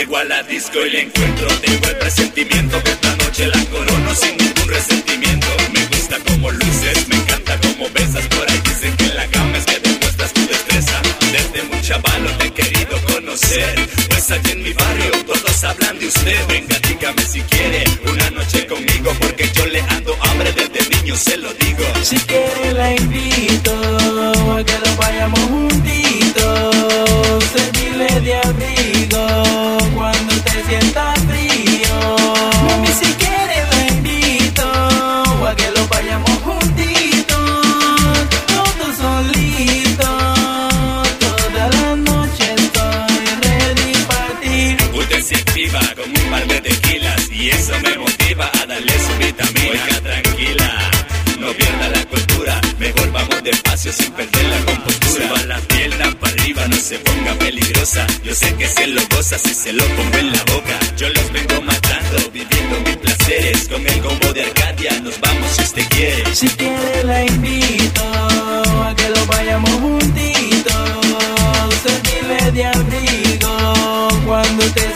a la disco y le encuentro. Tengo el presentimiento que esta noche la corono sin ningún resentimiento. Me gusta como luces, me encanta como besas. Por ahí dicen que en la cama es que demuestras tu destreza. Desde muy chavalo te he querido conocer. Pues aquí en mi barrio todos hablan de usted. Venga, dígame si quiere una noche conmigo. Porque yo le ando hambre desde niño, se lo digo. se activa con un par de tequilas y eso me motiva a darle su vitamina. Oiga, tranquila, no pierda la cultura, mejor vamos despacio sin perder la compostura. Suba las piernas para arriba, no se ponga peligrosa. Yo sé que se lo goza si se lo pongo en la boca. Yo los vengo matando, viviendo mis placeres. Con el combo de Arcadia nos vamos si usted quiere. Si quiere la invito a que lo vayamos juntitos. Servirle de abrigo cuando te